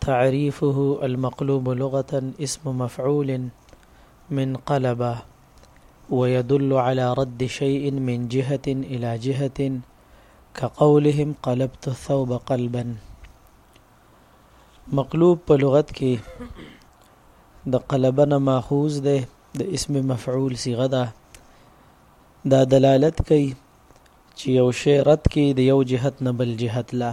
تعريفه، المقلوب لغة اسم مفعول من قلب ويدل على رد شيء من جهة الى جهة كقولهم قلبت الثوب قلبا مقلوب په لغت کې د قلبنه ماخوذ ده د اسم مفعول صيغه ده دا دلالت کوي چې یو شی رد کې د یو جهت نه بل جهت لا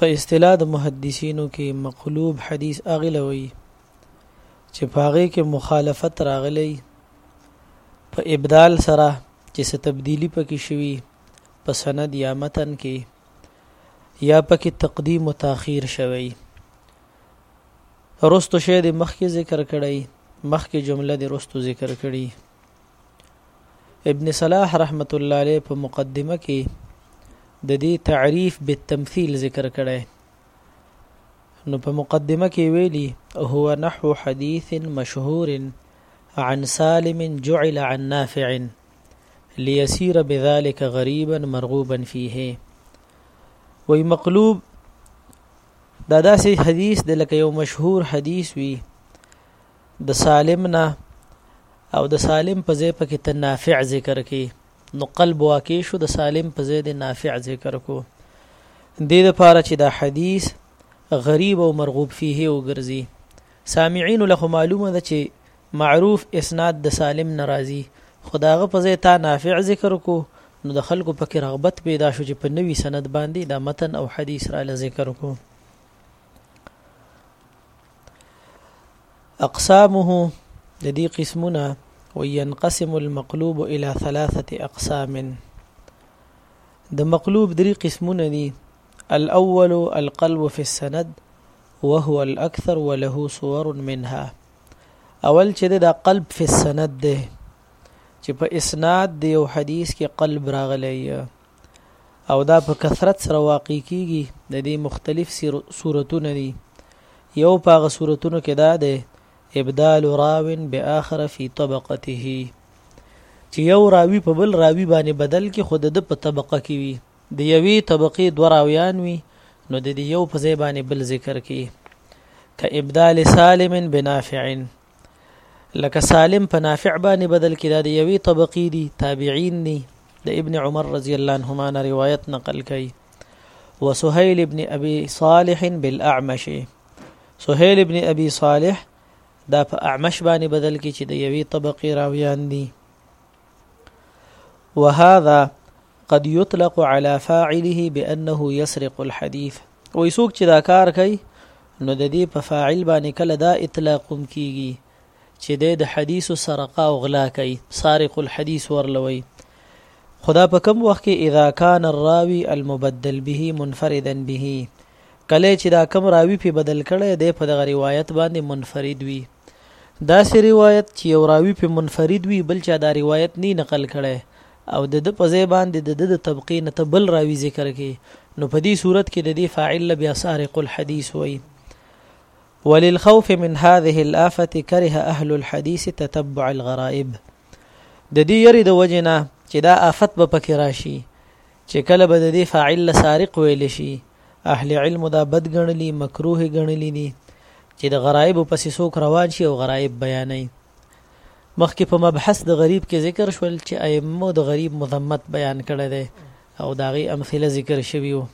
په اصطلاح د محدثینو کې مقلوب حدیث اغله وی چې پاغه کې مخالفت راغلی په ابدال سره چې څه تبدیلی پکې شوی په سند یا متن کې یا پکې تقدیم او تاخير شوی رستو شه د مخکې ذکر کړی مخکې جمله د رستو ذکر کړی ابن صلاح رحمت الله علیه په مقدمه کې د دې تعریف بالتمثيل ذکر کړي نو په مقدمه کې ویلي هو نحو حديث مشهور عن سالم جعل عن نافع ليسير بذلك غريبا مرغوبا فيه وي مقلوب دا داسې حدیث د لکه یو مشهور حدیث وي د سالم نه او د سالم په ځای پکې ته نافع ذکر کی نو قلب واقع شو د سالم په ځای د نافع ذکر کو د دې لپاره چې دا حدیث غریب او مرغوب فيه وګرځي سامعين له معلومه ده چې معروف اسناد د سالم ناراضي خداغه په ځای تا نافع ذکر کو نو د خلکو پکې رغبت پیدا شو چې په نوي سند باندې دا متن او حدیث را ذکر کو اقسامه د دې قسمونه وينقسم المقلوب الى ثلاثه اقسام د مقلوب درې قسمونه دي الاول القلب في السند وهو الاكثر وله صور منها اول چې د قلب في السند ده چې په اسناد دی او حدیث کې قلب راغلی او دا په کثرت سره واقع کیږي د دې مختلف صورتونه دي یو پاغه صورتونو کې دا دی ابدال راو باخر فی طبقته چې یو راوی په بل راوی باندې بدل کې خود د په طبقه کې وي د یوې طبقې دوه راویان وي نو د دې یو په ځای باندې بل ذکر کې ک ابدال سالم بنافع لکه سالم په نافع باندې بدل کړه د یوې طبقې دي تابعین دي د ابن عمر رضی الله عنهما نه روایت نقل کړي وسهيل ابن ابي صالح بالاعمش سهيل ابن ابي صالح دا په اعمش باندې بدل کی چې د یوې طبقې راویان دي وهذا قد يطلق على فاعله بانه يسرق الحديث وای څوک چې دا کار کوي نو د دې په فاعل باندې کله دا اطلاق هم کیږي چې د د حدیث سرقه او غلا کوي سارق الحديث ورلوي خدا په کم وخت کې اذا كان الراوي المبدل به منفردا به کله چې دا کم راوي په بدل کړي د په دغه روایت باندې منفرد وي دا سه روایت چې یو راوي په منفرد وي بل چا دا روایت نه نقل کړي او د ده په ځای باندې د ده د طبقې نه ته بل راوي ذکر کړې نو په دې صورت کې د دې فاعل له بیا سارق الحدیث وایي وللخوف من هذه الآفة كره أهل الحديث تتبع الغرائب د دې یری د وجنه چې دا آفت به پکې راشي چې کله به د دې فاعل سارق ویل شي اهل علم دا بد ګڼلی مکروه ګڼلی دي چې د غرایب پسې څوک روان شي او غرایب بیانوي مخکې په مبحث د غریب کې ذکر شول چې ائمه د غریب مذمت بیان کړی دی او دا غي امثله ذکر شوی وو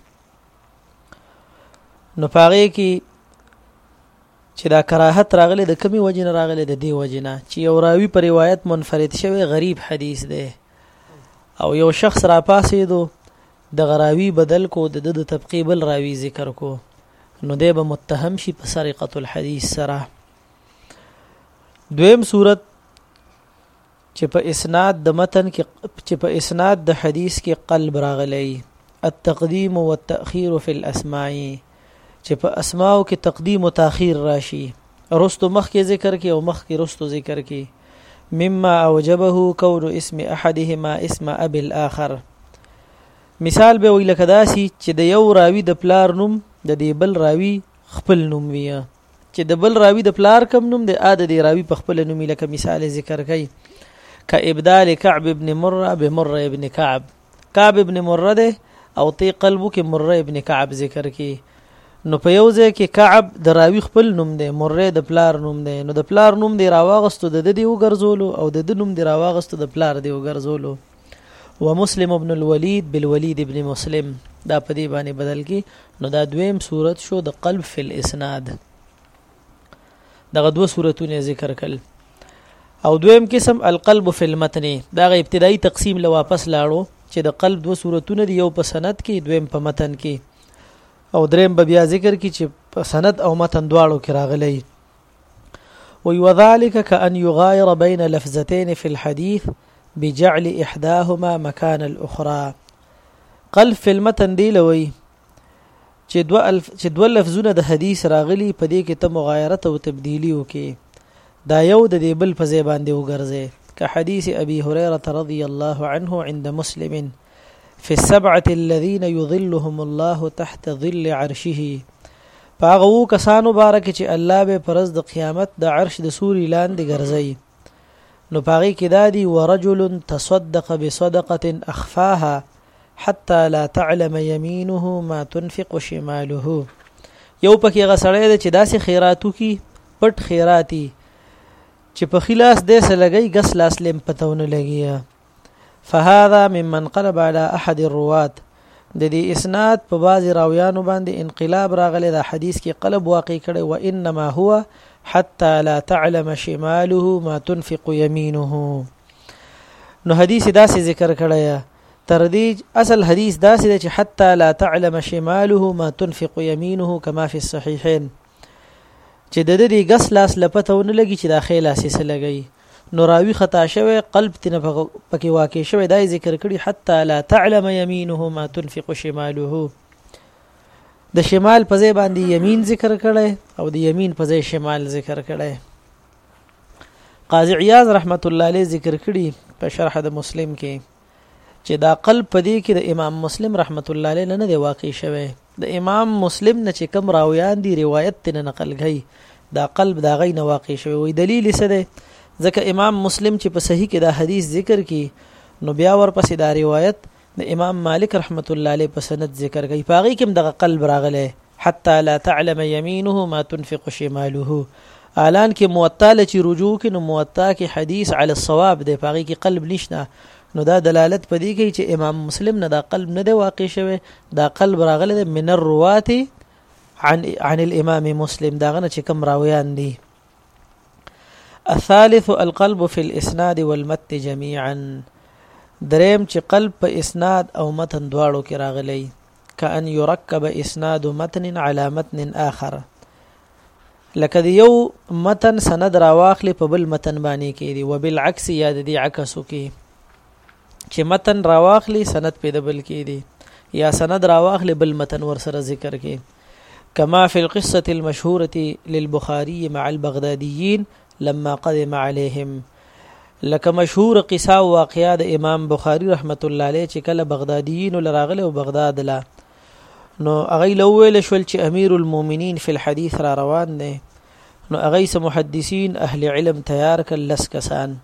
نو پاره کې چې دا کراهت راغلی د کمی وجې نه راغلی د دی وجې نه چې یو راوی په روایت منفرد شوی غریب حدیث دی او یو شخص را پاسې دو د غراوی بدل کو د د طبقه بل راوی ذکر کو نو دی به متهم شي په سرقه الحديث سره دویم صورت چې په اسناد د متن کې چې په اسناد د حدیث کې قلب راغلی التقدیم والتأخير فی الاسماء چې په اسماو کې تقدیم او تاخير راشي رستو مخ کې ذکر کې او مخ کې رستو ذکر کې مما اوجبه کون اسم احدهما اسم ابي الاخر مثال به ویل کداسي چې د یو راوی د پلار نوم د دې بل راوی خپل نوم وي چې د بل راوی د پلار کم نوم دی ا د دی راوی په خپل نوم لکه مثال ذکر کړي ک ابدال کعب ابن مره بمره ابن کعب کعب ابن مره ده او تی قلبو کې مره ابن کعب ذکر کی نو په یو ځای کې کعب د راوی خپل نوم دی مره د پلار نوم دی نو د پلار نوم دی راواغستو د دې وګرځولو او د دې نوم دی راواغستو د پلار دی وګرځولو ومسلم ابن الولید بالولید ابن مسلم دا په دې باندې بدل کی نو دا دویم صورت شو د قلب فی الاسناد دغه دوه صورتونه ذکر کړل او دویم قسم القلب فی المتن دا غ ابتدایي تقسیم له واپس لاړو چې د قلب دوه صورتونه دی یو په سند کې دویم په متن کې او دریم به بیا ذکر کی چې په سند او متن دواړو کې راغلی وي وذلك كأن يغاير بين لفظتين في الحديث بجعل احداهما مكان الاخرى قلب في المتن دی لوي چې دوه الف چې دوه لفظونه د حدیث راغلي په دې کې ته مغایرت او تبدیلی وکې دا یو د دې بل په ځای باندې وګرځي که حدیث ابي هريره رضی الله عنه عند مسلم في السبعه الذين يظلهم الله تحت ظل عرشه په هغه اوو کسانو باره کې چې الله به پر ورځ د قیامت د عرش د سوري لاندې ګرځوي نو په هغې کې دا دي ورجل تصدق بصدقه اخفاها حتى لا تعلم يمينه ما تنفق شماله یو پکې غسړې ده چې داسې خیراتو کی پټ خیراتی چې په خلاص دې سلګي غس لاس لم پتهونه لګي فهذا ممن قلب على احد الروات د دې اسناد په بعضی راویانو باندې انقلاب راغلی دا حدیث کې قلب واقع کړي و انما هو حتى لا تعلم شماله ما تنفق يمينه نو حدیث داسې ذکر کړی تر دې اصل حدیث داسې چې حتى لا تعلم شماله ما تنفق يمينه كما في الصحيحين چې د دې غس لاس لپته ونه لګي چې دا خیلا سي سلګي نو راوي خطا شوی قلب تنه پکې واقع شوی دا ذکر کړي حتی لا تعلم يمينه ما تنفق شماله د شمال په ځای باندې يمين ذکر کړي او د يمين په ځای شمال ذکر کړي قاضي عياض رحمت الله عليه ذکر کړي په شرح د مسلم کې چې دا قلب په دې کې د امام مسلم رحمت الله عليه نه دی واقع شوی د امام مسلم نه چې کوم راویان دي روایت تنه نقل غي دا قلب دا غي نه واقع شوی وي دلیل څه دی ځکه امام مسلم چې په صحیح کې دا حدیث ذکر کی نو بیا ورپسې دا روایت د امام مالک رحمت الله علیه په سند ذکر کوي پاغي کوم دغه قلب راغله حتا لا تعلم يمينه ما تنفق شماله الان کې موطا لچی رجوع کې نو موطا کې حدیث علی الصواب دی پاغي کې قلب نشته نو دا دلالت په دې کوي چې امام مسلم نه دا قلب نه دی واقع شوی دا قلب راغلی دی من الروات عن عن الامام مسلم دا غنه چې کوم راویان دي الثالث القلب في الاسناد والمتن جميعا دریم چې قلب په اسناد او متن دواړو کې راغلی کأن يركب اسناد متن على متن آخر لکه دی یو متن سند راواخلي په بل متن باندې کې دی وبالعکس یا د دې عکس کې چې متن راواخلي سند په دبل کې دی یا سند راواخلي بل متن ور سره ذکر کې كما في القصة المشهورة للبخاري مع البغداديين لما قدم عليهم لکه مشهور قصه او واقعیا د امام بخاری رحمت الله علیه چې کله بغدادیین لراغله او بغداد لا نو هغه له ویل شول چې امیر المؤمنین فی الحدیث را روان دی نو هغه سم محدثین اهل علم تیار کړ لس کسان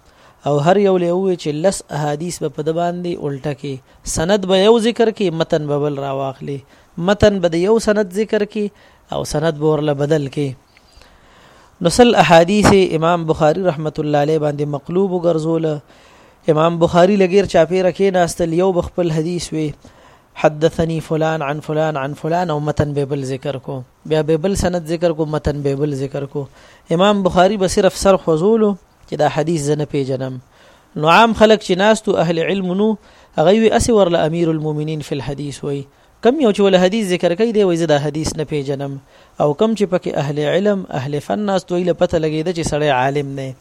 او هر یو له وی چې لس احادیث به په د باندې الټه کې سند به یو ذکر کې متن به بل را واخلي متن به یو سند ذکر کې او سند به ورله بدل کې نسل احادیث امام بخاری رحمت الله علیه باندې مقلوب وګرځول امام بخاری لګیر چاپیره کې ناستل یو بخپل حدیث وی حدثني فلان عن فلان عن فلان او متن به بل ذکر کو بیا به بل سند ذکر کو متن به بل ذکر کو امام بخاری به صرف سر خوزولو چې دا حدیث زنه پیجنم نو عام خلک چې ناستو اهل علم نو هغه وی اسی ورله امیر المؤمنین فی الحدیث وی کم یو چې ول حدیث ذکر کوي دی وی زدا حدیث نه پیژنم او کم چې پکې اهل علم اهل فن ناستو یې پته لګیده چې سړی عالم نه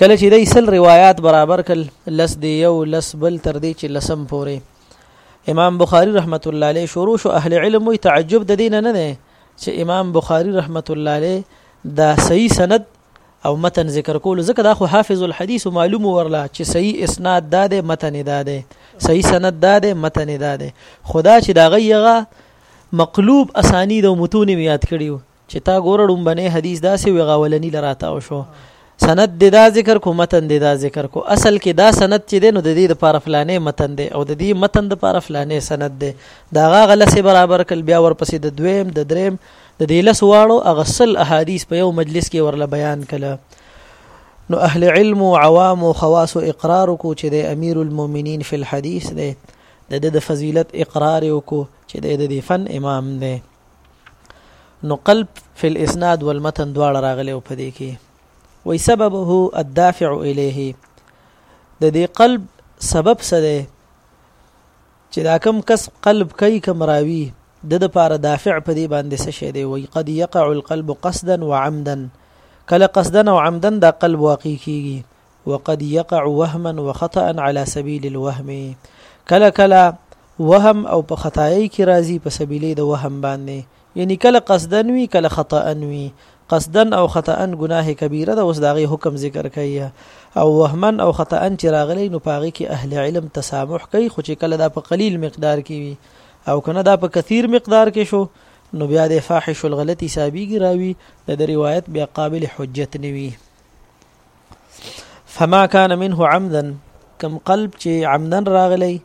کله چې دی سل روایات برابر کړ لس دی یو لس بل تر دې چې لسم پورې امام بخاری رحمت الله علیه شروع شو اهل علم وی تعجب د دین نه نه چې امام بخاری رحمت الله علیه دا صحیح سند او متن ذکر کول ځکه دا خو حافظ الحديث معلوم ورلا چې صحیح اسناد دا ده متن دا ده صحیح سند دا ده متن دا ده خدا چې دا غیغه مقلوب اسانید او متون یاد کړیو چې تا ګوره ډومبنې حدیث داسې وغاولنی لراتاو شو سند د دا ذکر کو متن د دا ذکر کو اصل کې دا سند چې دی نو د دې د پاره فلانې متن دی او د دې متن د پاره فلانې سند دی دا غاغه لسه برابر کل بیا ورپسې د دویم د دریم د دې لس واړو اغسل احادیث په یو مجلس کې ورله بیان کله نو اهل علم او عوام او خواص او اقرار کو چې د امیر المؤمنین فی الحدیث دی د د فضیلت اقرار کو چې د دې فن امام دی نو قلب فی الاسناد والمتن دواړه راغلی او پدې کې وای سببه الدافع الیه د دې قلب سبب څه دی چې دا کم کس قلب کوي کم راوي د د پاره دافع په دې باندې څه شی دی وای قد یقع القلب قصدا وعمدا کله قصدا او عمدا دا قلب واقع کیږي وقد يقع وهما وخطا على سبيل الوهم کله کله وهم او په خطای کې راځي په سبيلې د وهم باندې یعنی کله قصدن وی کله خطا وی قصدن او خطا گناه کبیره ده اوس داغه حکم ذکر کوي او وهمن او خطا چې راغلی نو پاغي کې اهل علم تسامح کوي خو چې کله دا په قلیل مقدار کې وي او کنه دا په کثیر مقدار کې شو نو بیا د فاحش الغلطی سابیګی راوي د روایت بیا قابل حجت نوي فما كان منه عمدا کم قلب چې عمدا راغلی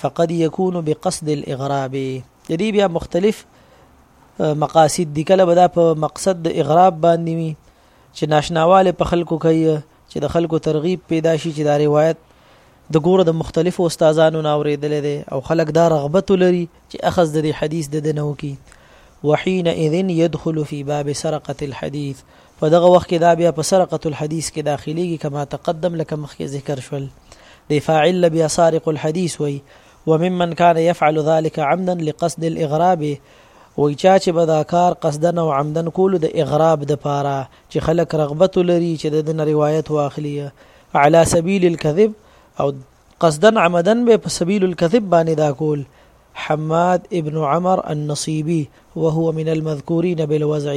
فقد يكون بقصد الاغراب د دې بیا مختلف مقاصد دي کله به دا په مقصد د اغراب باندې وي چې ناشناواله په خلکو کوي چې د خلکو ترغیب پیدا شي چې دا روایت د ګوره د مختلفو استادانو نه اورېدلی دی او خلک دا رغبت ولري چې اخذ د دې حدیث د ده نه وکړي، وحین اذ یدخل فی باب سرقة الحدیث، په دغه وخت کې دا بیا په سرقة الحدیث کې داخلېږي کما تقدم لکه مخکې ذکر شول. دې فاعل له بیا سارق الحدیث وایي، وممن کان یفعل ذلک عمدا لقصد الاغراب وایي چا چې به دا کار قصدا او عمدا کولو د اغراب دپاره چې خلک رغبت ولري چې د ده نه روایت واخلي، على سبيل الكذب او قصدن عمدن به په سبيل الكذب باندې دا کول حماد ابن عمر النصيبي وهو من المذكورين بالوزع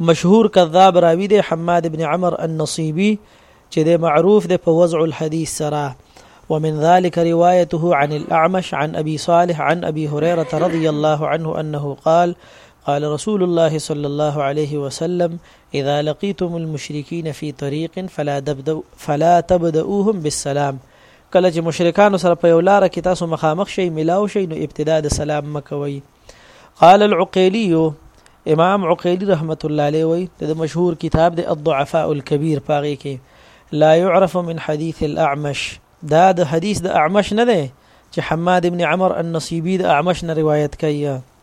مشهور كذاب راوي دی حماد ابن عمر النصيبي چې معروف دی په وزع الحديث سرا ومن ذلك روايته عن الأعمش عن أبي صالح عن أبي هريرة رضي الله عنه أنه قال قال رسول الله صلى الله عليه وسلم اذا لقيتم المشرکین فی طریق فلا تبدؤهم بالسلام کله چې مشرکانو سره په یو لار کې تاسو مخامخ شئ ملاو شئ نو ابتدا د سلام مکوئ قال العقیلی امام عقیلی رحمت الله علیه وی د مشهور کتاب د الضعفاء الكبير پاغي کې لا يعرف من حديث الاعمش دا د حدیث د اعمش نه دی چې حماد ابن عمر النصيبي د اعمش نه روایت کوي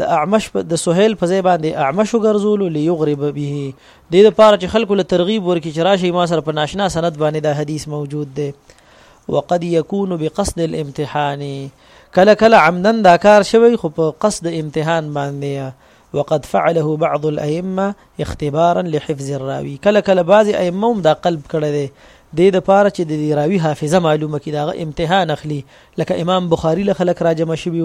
د اعمش د سهيل په ځای باندې اعمش وګرځولو ليغرب به د دې لپاره چې خلکو له ترغیب ورکړي چې راشي ما سره په ناشنا سند باندې دا حدیث موجود دی وقد يكون بقصد الامتحان کله کله عمدن دا کار شوی خو په قصد امتحان باندې وقد فعله بعض الائمه اختبارا لحفظ الراوي کله کله بعض ائمه هم دا قلب کړی دی د دې لپاره چې د راوي حافظه معلومه کړي دا امتحان اخلي لکه امام بخاري له خلک راجمع شوی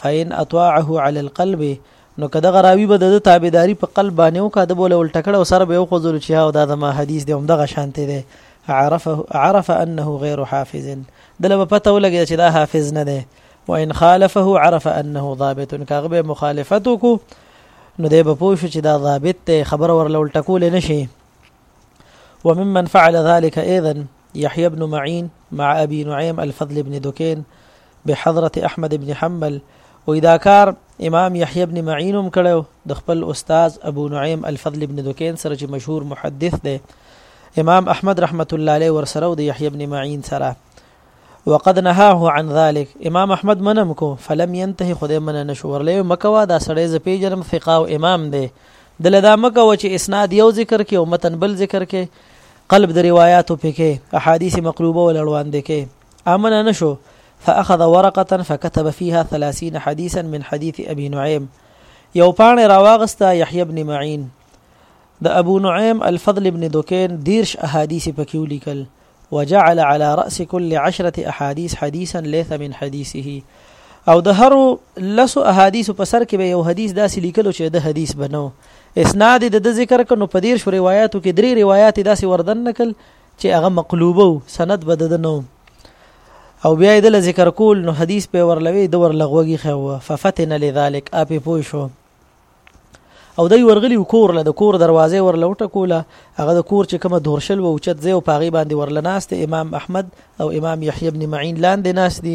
فإن أطاعه على القلب نو که دغه راوی به د تابعداري په قلب باندې وکړه د بوله ولټه کړه او سره به یې وخوځول چې هاو دا زما حدیث دی همدغه شانتی دی عرفه عرف انه غیر حافظ دله به پته ولګي چې دا حافظ نه دی وان خالفه عرف انه ضابط کاغه به مخالفت وکړو نو دی به پوه شو چې دا ضابط دی خبره ورله ولټه کول نه شي وممن فعل ذلك ايضا يحيى بن معين مع ابي نعيم الفضل بن دكين بحضرت احمد بن حنبل وې دا کار امام یحیی ابن معین هم کړو د خپل استاد ابو نعیم الفضل ابن دکین سره چې مشهور محدث دی امام احمد رحمت الله علیه ورسره او د یحیی ابن معین سره وقد نهاه عن ذلك امام احمد منم کو فلم ينتهي خدای من نشو ورلې مکوا دا سړی ز پیجنم ثقه او امام دی دلدا مکوا چې اسناد یو ذکر کې او متن بل ذکر کې قلب د روایاتو پکې احادیث مقلوبه ولړواندې کې امنه نشو فاخذ ورقه فكتب فيها 30 حديثا من حديث ابي نعيم یو پاڼه راواغسته یحیی ابن معین د ابو نعیم الفضل ابن دکین دیرش احادیث پکې ولیکل وجعل على راس كل عشرة احاديث حديثا ليس من حديثه او د هر لس احاديث په سر کې به یو حدیث داسې لیکلو چې د حدیث بنو اسناد د د ذکر کنو په دیر شو روایتو کې درې روایت داسې وردن نکل چې هغه مقلوبه سند بد د نو او بیا د ذکر کول نو حدیث په ورلوي د ورلغوږي خو ففتن لذلك اپ پوي شو او دای ورغلی کور له د کور دروازه ورلوټه کوله هغه د کور چې کومه دورشل و اوچت ځای او پاغي باندې ورلناست امام احمد او امام یحیی ابن معین لاندې ناس دی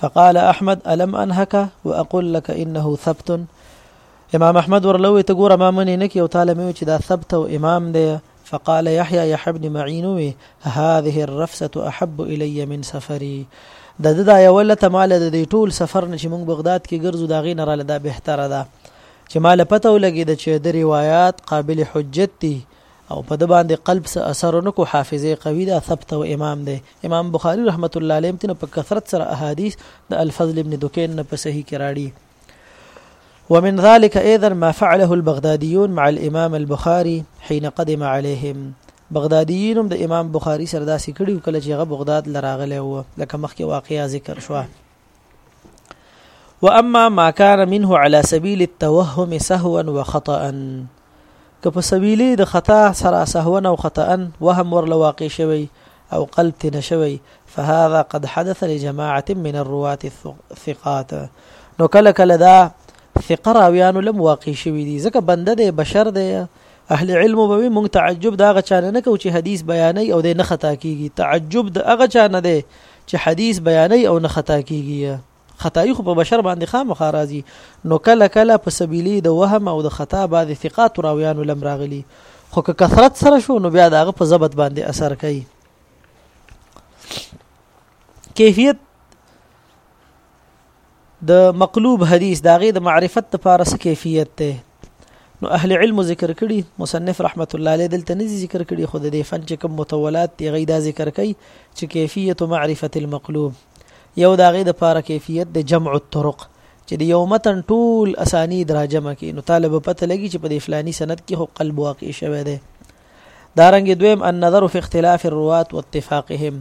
فقال احمد الم انهك واقول لك انه ثبت امام احمد ورلوي ته ګوره ما منې نه کی او تعالی مې چې دا ثبت او امام دی فقال يحيى يحيى بن معين وي هذه الرفسه احب الي من سفري د د دا یو لته مال د دې ټول سفر نه چې موږ بغداد کې ګرځو دا غي نه را لدا بهتره ده چې مال پته ولګي د چې د روایت قابل حجت دي او په ده باندې قلب څه اثر ونه کو حافظه قوي ده ثبت او امام دی امام بخاري رحمت الله علیه تنه په کثرت سره احادیث د الفضل ابن دکین نه په صحیح کې راړي ومن ذلك ايضا ما فعله البغداديون مع الامام البخاري حين قدم عليهم بغداديين هم د امام بخاري سره داسې کړي کله چې هغه بغداد لراغلی و لکه مخکې واقعیا ذکر شوه واما ما كان منه على سبيل التوهم سهوا وخطا که په سویلی د خطا سره سهوا او خطا وهم ورله واقع شوی او قلب تنه شوی فهذا قد حدث لجماعه من الرواه الثقات نو کله کله دا ثقه راویانو لم واقع شوی دي ځکه بنده د بشر دی اهل علم به مونږ تعجب دا غ چانه نه کو چې حدیث بیانې او د نه خطا کیږي تعجب د هغه چانه دی چې حدیث بیانې او نه خطا کیږي خدای خو په بشر باندې خامخا راځي نو کله کله په سبیلی د وهم او د خطا بعد ثقات راویانو لم راغلي خو که کثرت سره شو نو بیا داغه په ضبط باندې اثر کوي کیفیت د مقلوب حدیث داغه د معرفت لپاره څه کیفیت ته نو اهل علم ذکر کړي مصنف رحمت الله علیه دلته نه ذکر کړي خود د فن چې کوم متولات دی غي دا ذکر کوي چې کیفیت معرفت المقلوب یو دا غي د پاره کیفیت د جمع الطرق چې د یو متن ټول اسانید را جمع کړي نو طالب پته لګي چې په د فلاني سند کې خو قلب واقع شوی دی دارنګ دویم النظر فی اختلاف الروات واتفاقهم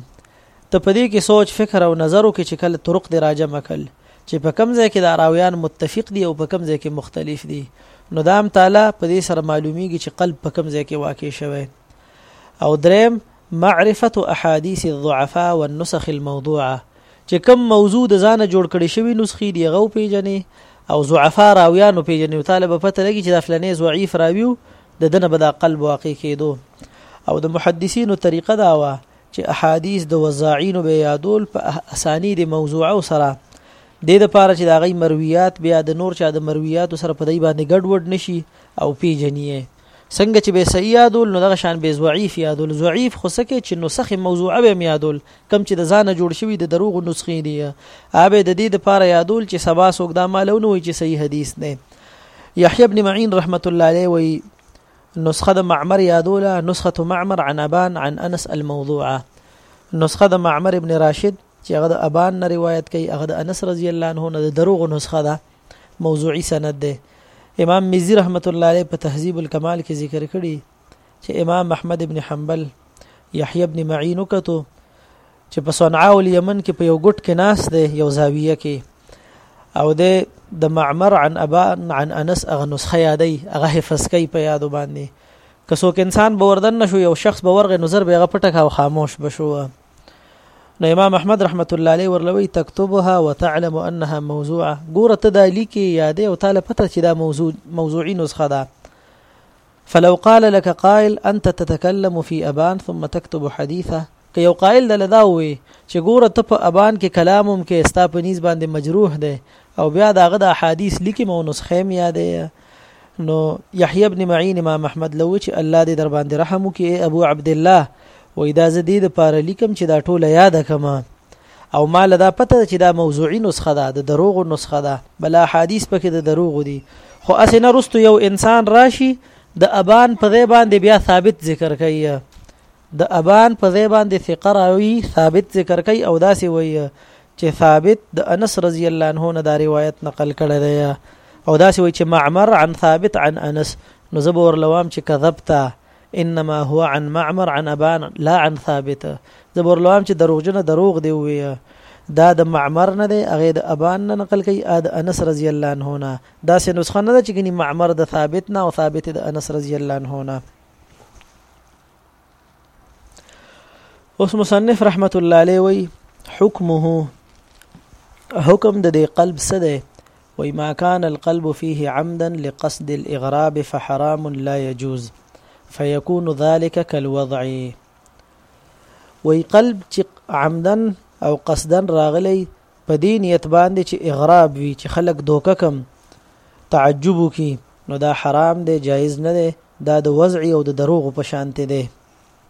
ته په دې کې سوچ فکر او نظر وکړي چې کله طرق دې راجمع کړل چې په کوم ځای کې دا راویان متفق دي او په کوم ځای کې مختلف دي نو دا هم تعالی په دې سره معلومیږي چې قلب په کوم ځای کې واقع شوی او دریم معرفه احاديث الضعفاء والنسخ الموضوعه چې کوم موضوع د ځانه جوړ کړي شوی نسخې دی غو پیجنې او ضعفا راویانو پیجنې او طالب پته لګي چې د فلانې ضعیف راویو د دنه بدا قلب واقع کېدو او د محدثینو طریقه دا و چې احادیث د وزاعینو به یادول په اسانید موضوعه سره د دې لپاره چې دا غي مرویات بیا د نور چا د مرویات سره په دای باندې ګډوډ نشي او پیجنی څنګه چې به صحیح یادول نو دغه شان به ضعیف یادول ضعیف خو سکه چې نسخ موضوعه به یادول کم چې د ځانه جوړ شوی د دروغ نسخې دی اوبه د دې د پاره یادول چې سبا سوګ دا مالونه وي چې صحیح حدیث نه یحیی ابن معین رحمت الله علیه وی نسخه د معمر یادوله نسخه معمر عن ابان عن انس الموضوعه نسخه د معمر ابن راشد چې هغه د ابان نه روایت کوي هغه د انس رضی الله عنه نه د دروغ نسخه ده موضوعي سند ده امام مزي رحمت الله علیه په تهذیب الکمال کې ذکر کړي چې امام احمد ابن حنبل یحیی ابن معین وکتو چې په صنعاء الیمن کې په یو ګټ کې ناس دی یو زاویه کې او دی د معمر عن ابا عن انس هغه نسخه یادی هغه حفظ کوي په یاد باندې که څوک انسان به وردن نشو یو شخص به ورغه نظر به غپټه کا او خاموش بشو نو امام احمد رحمت الله علیه ورلوي تكتبها وتعلم انها موضوعه ګوره ته دا لیکي یادې او تعالی پته چې دا موضوع موضوعي نسخه ده فلو قال لك قائل انت تتکلم فی ابان ثم تکتب حدیثه که یو قائل دله دا ووې چې ګوره ته په ابان کې کلام هم کې ستا په نیز باندې مجروح دی او بیا د هغه د احادیث لیکم او نسخه هم یادې نو یحیی ابن معین امام احمد له وچ الله دې در باندې رحم وکي ابو عبد الله وای دا زه دې د پاره لیکم چې دا ټوله یاد کما او ما له دا پته ده چې دا موضوعي نسخه ده د دروغو نسخه ده بل احادیث پکې د دروغو دي خو اسې نه رستو یو انسان راشي د ابان په ځای باندې بیا ثابت ذکر کوي د ابان په ځای باندې ثقه راوي ثابت ذکر کوي او داسې وایي چې ثابت د انس رضی الله عنه نه دا روایت نقل کړی دی او داسې وایي چې معمر عن ثابت عن انس نو زبور لوام چې کذبتا انما هو عن معمر عن ابان لا عن ثابت زه ورلوام چې دروغجن دروغ دی ویه دا د معمر نه دی هغه د ابان نه نقل کوي ا د انس رضی الله عنه نه دا سه نسخه نه ده چې ګني معمر د ثابت نه او ثابت د انس رضی الله عنه نه اوس مصنف رحمت الله علیه وی حکمه حکم د دې قلب څه دی وایي ما کان القلب فيه عمدا لقصد الاغراب فحرام لا يجوز فيكون ذلك كالوضع وایي قلب چې عمدا او قصدا راغلی په دې نیت باندې چې اغراب وي چې خلک دوکه کم تعجب وکي نو دا حرام دی جایز نه دی دا د وضع او د دروغ په شانته دی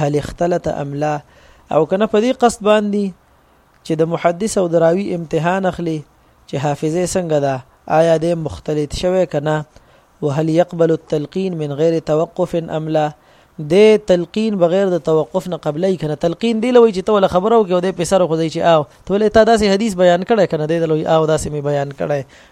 هل اختلط املا او کنه په دې قصد باندې چې د محدث او دراوی امتحان اخلي چې حافظه څنګه ده آیا د مختلط شوه کنه وهل يقبل التلقين من غير توقف ام لا د تلقین بغیر د توقف نه قبلې کنه تلقین دی لوي چې ته ول خبرو کې او د پیسر خو دی چې او ته ول ته داسې حدیث بیان کړه کنه دی لوي او داسې می بیان کړه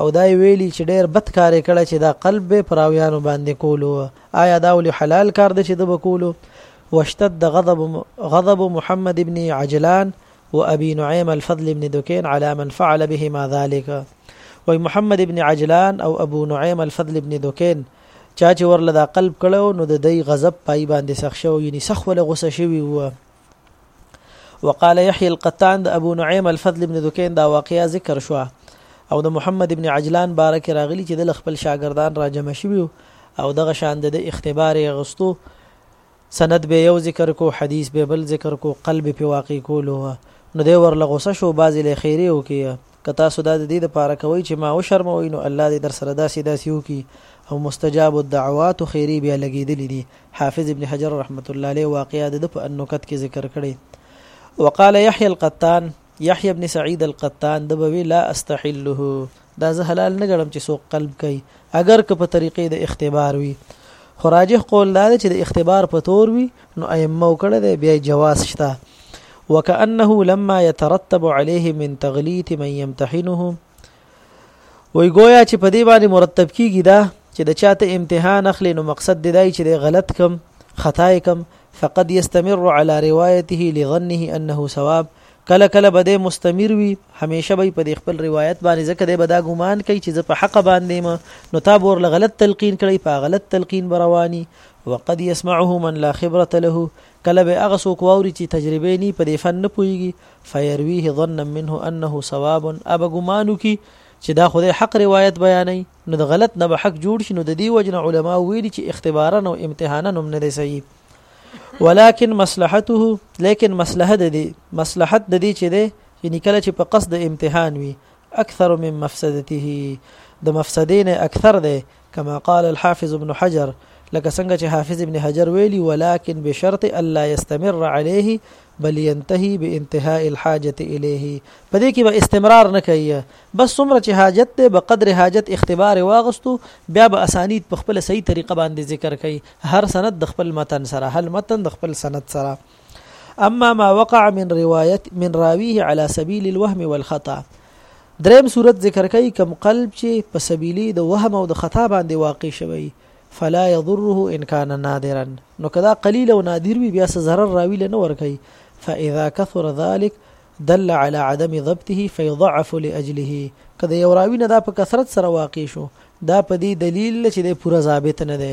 او دا یې ویلي چې ډیر بد کار یې کړی چې دا قلب به پر راویانو باندې کولو آیا دا ولې حلال کار دی چې د بکولو واشتد غضب غضب محمد ابن عجلان وابي نعيم الفضل ابن دكين على من فعل بهما ذلك وای محمد ابن عجلان او ابو نعيم الفضل ابن دكين چا چې ورله دا قلب کړو نو د دې غضب پای باندې سخ شو یعنی سخ ولا غوسه شوی و وقال يحيى القطان د ابو نعيم الفضل ابن دکين دا واقعا ذکر شو او د محمد ابن عجلان بارک راغلی چې د خپل شاګردان را جمع شوی او دغه شان د اختبار غستو سند به یو ذکر کو حدیث به بل ذکر کو قلب په واقع کولو نو دی ورله غوسه شو باز له خیره وکي که تاسو دا ددې لپاره کوئ چې ما وشرموئ نو الله دې درسره داسې داسې وکړي او مستجاب الدعوات خیرې بیا لګیدلې دي حافظ ابن حجر رحمت الله علیه واقعا دده په النکت کې ذکر کړي وقال يحيى القطان يحيى ابن سعيد القطان د بوي لا استحله دا زه حلال نه ګڼم چې سو قلب کوي اگر که په طریقې د اختبار وي خو راجح قول دا چې د اختبار په تور وي نو ائمه وکړه دی بیا جواز شته وکأنه لما يترتب عليه من تغليط من يمتحنه وی گویا چې په دې باندې مرتب کیږي دا چې د چاته امتحان اخلي نو مقصد دی دای چې د غلط کم خطا کم فقد يستمر على روايته لظنه انه ثواب کله کله به د مستمر وي همیشه به په خپل روایت باندې ځکه د بدا ګمان کوي چې زه په حق باندې ما نو تا بور غلط تلقین کړی په غلط تلقین برواني وقد يسمعه من لا خبرة له کله به هغه څوک واوري چې تجربه ني په دې فن نه پوهیږي فيرويه ظنا منه انه صواب اب ګمانو کی چې دا خدای حق روایت بیانوي نو د غلط نه به حق جوړ شي نو د دې وجنه علما ویلي چې اختبارا او امتحانا هم نه دی صحیح ولكن مصلحته لیکن مصلحت د دې مصلحت د دې چې دی یعنی کله چې په قصد امتحان وي اکثر من مفسدته د مفسدین اکثر دی کما قال الحافظ ابن حجر لکه څنګه چې حافظ ابن حجر ویلي ولكن بشرط الا يستمر عليه بل ينتهي بانتهاء الحاجه اليه په دې کې به استمرار نه کوي بس څومره چې حاجت دی به قدر حاجت اختبار واغستو بیا به اسانید په خپل صحیح طریقه باندې ذکر کوي هر سند د خپل متن سره هل متن د خپل سند سره اما ما وقع من روايت من راويه على سبيل الوهم والخطا دریم صورت ذکر کوي کم قلب چې په سبيلي د وهم او د خطا باندې واقع شوی فلا يضره ان كان نادرا نو کدا قليل او نادر وي بیا څه zarar راوي لنه ور کوي فاذا كثر ذلك دل على عدم ضبطه فيضعف لاجله کله یو راوی نه دا په کثرت سره واقع شو دا په دې دلیل چې د پوره ضابط نه دی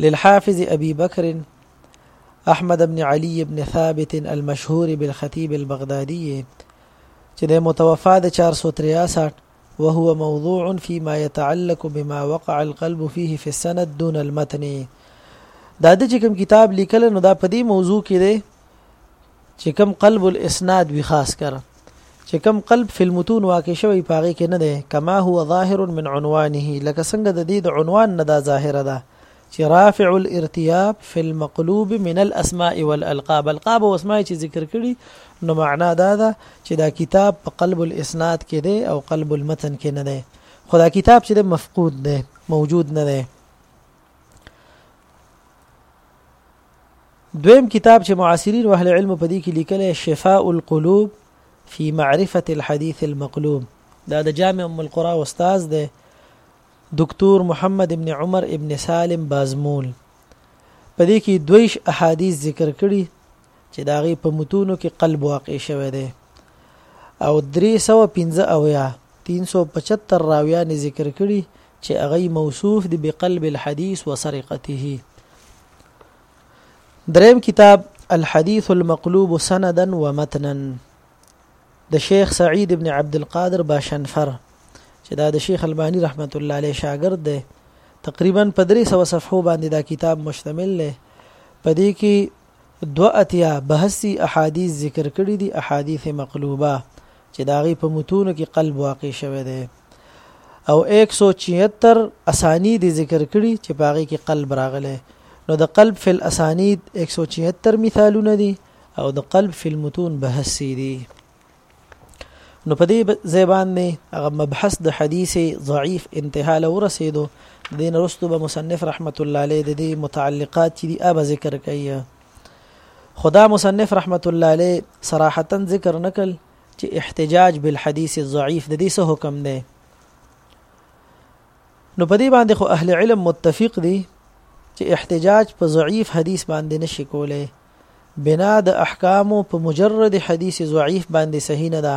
للحافظ أبي بكر أحمد بن علي بن ثابت المشهور بالخطيب البغدادي چې د متوفا د 463 وهو موضوع فيما يتعلق بما وقع القلب فيه في السند دون المتن دا د چې کوم کتاب لیکل نو دا په دې موضوع کې دی چې کوم قلب الاسناد وی خاص کر چې کوم قلب فی المتون واقع شوی پاغه کې نه ده کما هو ظاهر من عنوانه لکه څنګه د دې د عنوان نه دا ظاهره ده چې رافع الارتياب فی المقلوب من الاسماء والالقاب القاب او اسماء چې ذکر کړي نو معنا دا ده چې دا کتاب په قلب الاسناد کې ده او قلب المتن کې نه ده خدا کتاب چې مفقود ده موجود نه ده دویم کتاب چې معاصرین او اهل علم په دې کې لیکلی شفاء القلوب فی معرفه الحديث المقلوب دا د جامع ام القرى استاد دی دکتور محمد ابن عمر ابن سالم بازمول په دې کې دویش احادیث ذکر کړي چې دا غي په متونو کې قلب واقع شوه دی او 315 او یا 375 راویان ذکر کړي چې هغه موصوف دي بقلب الحديث وسرقته دریم کتاب الحديث المقلوب سندا ومتنا د شیخ سعید ابن عبد القادر باشنفر چې دا د شیخ البانی رحمت الله علیه شاګرد دی تقریبا په 300 صفحو باندې دا کتاب مشتمل دی په دې کې دو اتیا بحثي احادیث ذکر کړي دي احادیث مقلوبه چې د هغې په متونو کې قلب واقع شوی دی او 176 اسانید ذکر کړي چې په هغې کې قلب راغلی نو د قلب فی الاسانید 176 مثالونه دي او د قلب فی المتون بحث دي نو په دې ځای باندې هغه مبحث د حدیث ضعیف انتها له ورسېدو دین رستو به مصنف رحمت الله علیه د دې متعلقات چې دی اب ذکر کوي خدا مصنف رحمت الله علیه صراحتا ذکر نکل چې احتجاج بالحديث الضعيف د دې څه حکم دی نو په دې باندې خو اهل علم متفق دي چې احتجاج په ضعیف حدیث باندې نشي کولای بنا د احکامو په مجرد حدیث ضعیف باندې صحیح نه ده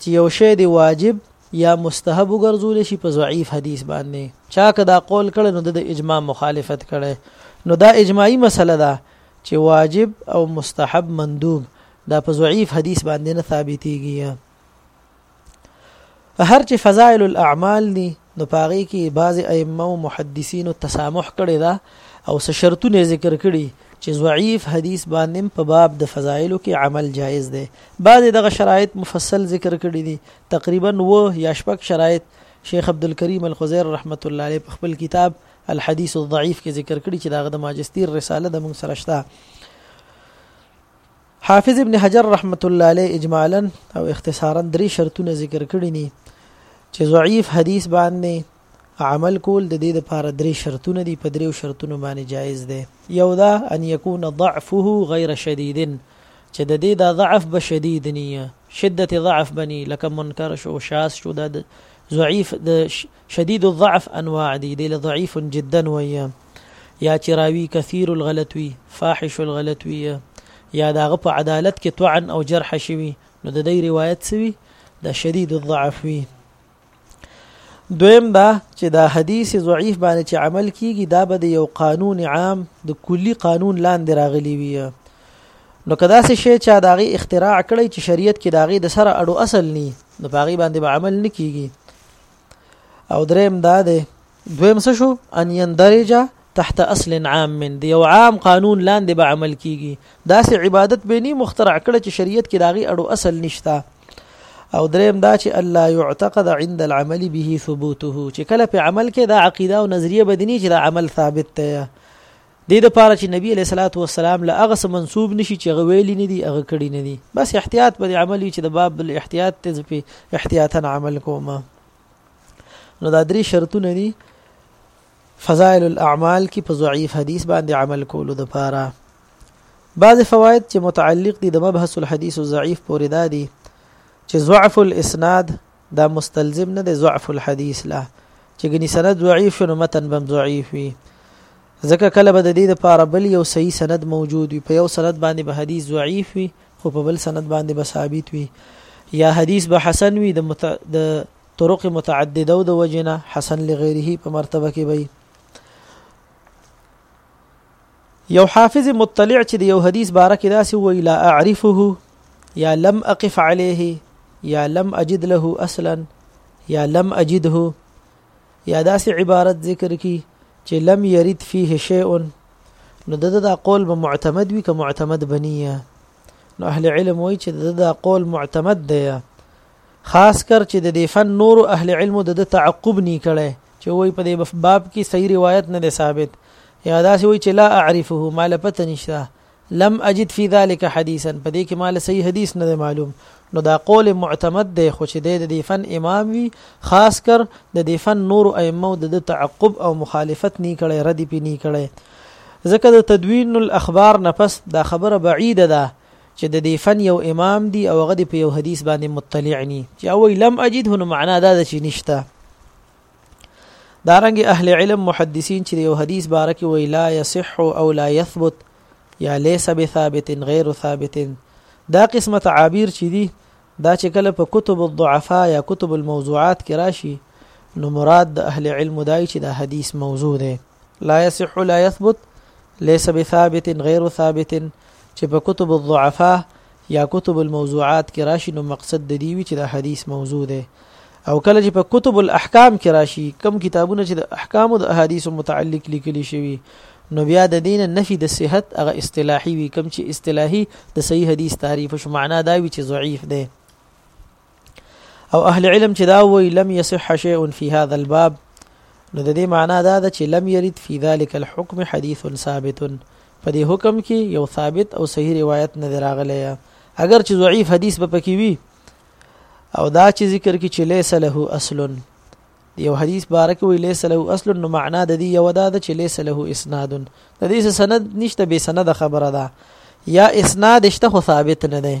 چې یو شی دی واجب یا مستحب وګرځول شي په ضعیف حدیث باندې چا که دا قول کړي نو د اجماع مخالفت کړي نو دا اجماعي مسله ده چې واجب او مستحب مندوب دا په ضعیف حدیث باندې نه ثابتېږي هر چې فضائل الاعمال دي نو په هغې کې بعضې ائمه او محدثینو تسامح کړې ده او څه شرطونه ذکر کړي چې ضعیف حدیث باندې په باب د فضائلو کې عمل جایز دی بعضې دغه شرایط مفصل ذکر کړي دي تقریبا و یا شپږ شرایط شیخ عبدالکریم الخزیر رحمت الله علیه په خپل کتاب الحدیث الضعیف کې ذکر کړي چې داغه د ماجستیر رساله د مونږ سره شته حافظ ابن حجر رحمت الله علیه اجمالا او اختصارا درې شرطونه ذکر کړي ني چې ضعیف حدیث باندې عمل کول د دې لپاره درې شرطونه دي په دریو شرطونو باندې جایز دي یو دا ان یکون ضعفه غیر شدیدن چې د دې دا ضعف به شدید نیه شدت ضعف بنی لکه منکر شو شاس شو د ضعیف د شدید الضعف انواع دي د ضعیف جدا وایي یا چې راوی کثیر الغلط وي فاحش الغلط وي یا داغه په عدالت کې طعن او جرح شوی نو د دې روایت سوي د شدید الضعف وي دویم دا چې دا حدیث ضعیف باندې چې عمل کیږي دا به د یو قانون عام د کلی قانون لاندې راغلی وي نو کدا څه شی چې داغي اختراع کړی چې شریعت کې داغي د سره اډو اصل ني نو پاغي باندې به عمل نکېږي او دریم دا دی دویم څه شو ان یندرجه تحت اصل عام من دی او عام قانون لاندې به عمل کیږي دا سه عبادت به ني مخترع کړ چې شریعت کې داغي اړو اصل نشتا او دریم دا چې الله يعتقد عند العمل به ثبوته چې کله په عمل کې دا عقیده او نظریه بدني چې دا عمل ثابت دی دې لپاره چې نبي علیه الصلوة والسلام له هغه څه منسوب نشي چې هغه ویلي نه دي هغه کړي نه دي بس احتیاط په دې عمل وي چې د باب الاحتیاط ته په احتیاطا عمل کوم نو دا درې شرطونه دي فضائل الاعمال کې په ضعیف حدیث باندې عمل کولو د پاره بعض فواید چې متعلق دي د مبحث الحديث الضعيف پورې دادي چې ضعف الاسناد دا مستلزم نه دی ضعف الحديث لا چې ګني سند ضعیف شنو متن بم ضعیف وي ځکه کله به د دې لپاره بل یو صحیح سند موجود وي په یو سند باندې به حدیث ضعیف وي خو په بل سند باندې به ثابت وي یا حدیث به حسن وي د مت... د طرق متعدده او د وجنه حسن لغیره په مرتبه کې وي یو حافظ مطلع چې د یو حدیث باره کې داسې وایي لا اعرفه یا لم اقف علیه یا لم اجد له اصلا یا لم اجده یا داسې عبارت ذکر کی چې لم يرد فيه شيء نو دغه دا قول به معتمد وي که معتمد بنیه نو اهل علم وایي چې دغه دا قول معتمد دی خاص کر چې د دې فن نورو اهل علمو د ده تعقب نی کړی چې وایي په دې باب کې صحیح روایت نه دی ثابت یا داسې وایي چې لا اعرفه ما له پته نشته لم اجد في ذلك حديثا په دې کې مال صحیح حدیث نه معلوم نو دا قول معتمد دی خو چې د دې فن امام وي خاص کر د دې فن نور ائمه د د تعقب او مخالفت نه کړي رد پی نه کړي ځکه د تدوین الاخبار نفس دا خبره بعیده ده چې د دې فن یو امام دی او هغه دی په یو حدیث باندې مطلع ني چې او لم اجده نو معنا دا ده چې نشته دارنګ اهل علم محدثین چې یو حدیث بارکه وی لا یصح او لا یثبت یا ليس بثابت غیر ثابت دا قسمه تعابیر چې دي دا چې کله په کتب الضعفاء یا کتب الموضوعات کې راشي نو مراد د اهل علم دای چې دا حدیث موضوع دی لا يصح لا يثبت ليس بثابت غير ثابت چې په کتب الضعفاء یا کتب الموضوعات کې راشي نو مقصد د دی وی چې د حدیث موضوع ده او کله چې په کتب الاحکام کې راشي کم کتابونه چې د احکام او د احادیث متعلق لیکل شوی نو بیا د دین نفي د صحت هغه اصطلاحي وي کم چې اصطلاحي د صحیح حدیث تعریف شو معنا دا وی چې ضعیف ده او اهل علم چې دا وی لم يصح شيء في هذا الباب نو د دې معنا دا ده چې لم يرد في ذلك الحكم حديث ثابت په دې حکم کې یو ثابت او صحیح روایت نه دراغلی اگر چې ضعیف حدیث به پکې وي او دا چې ذکر کې چې ليس له اصل یو حدیث بارک وی ليس له اصل نو معنا د دې یو دا ده چې ليس له اسناد د دې سند نشته به سند خبره ده یا اسناد شته خو ثابت نه ده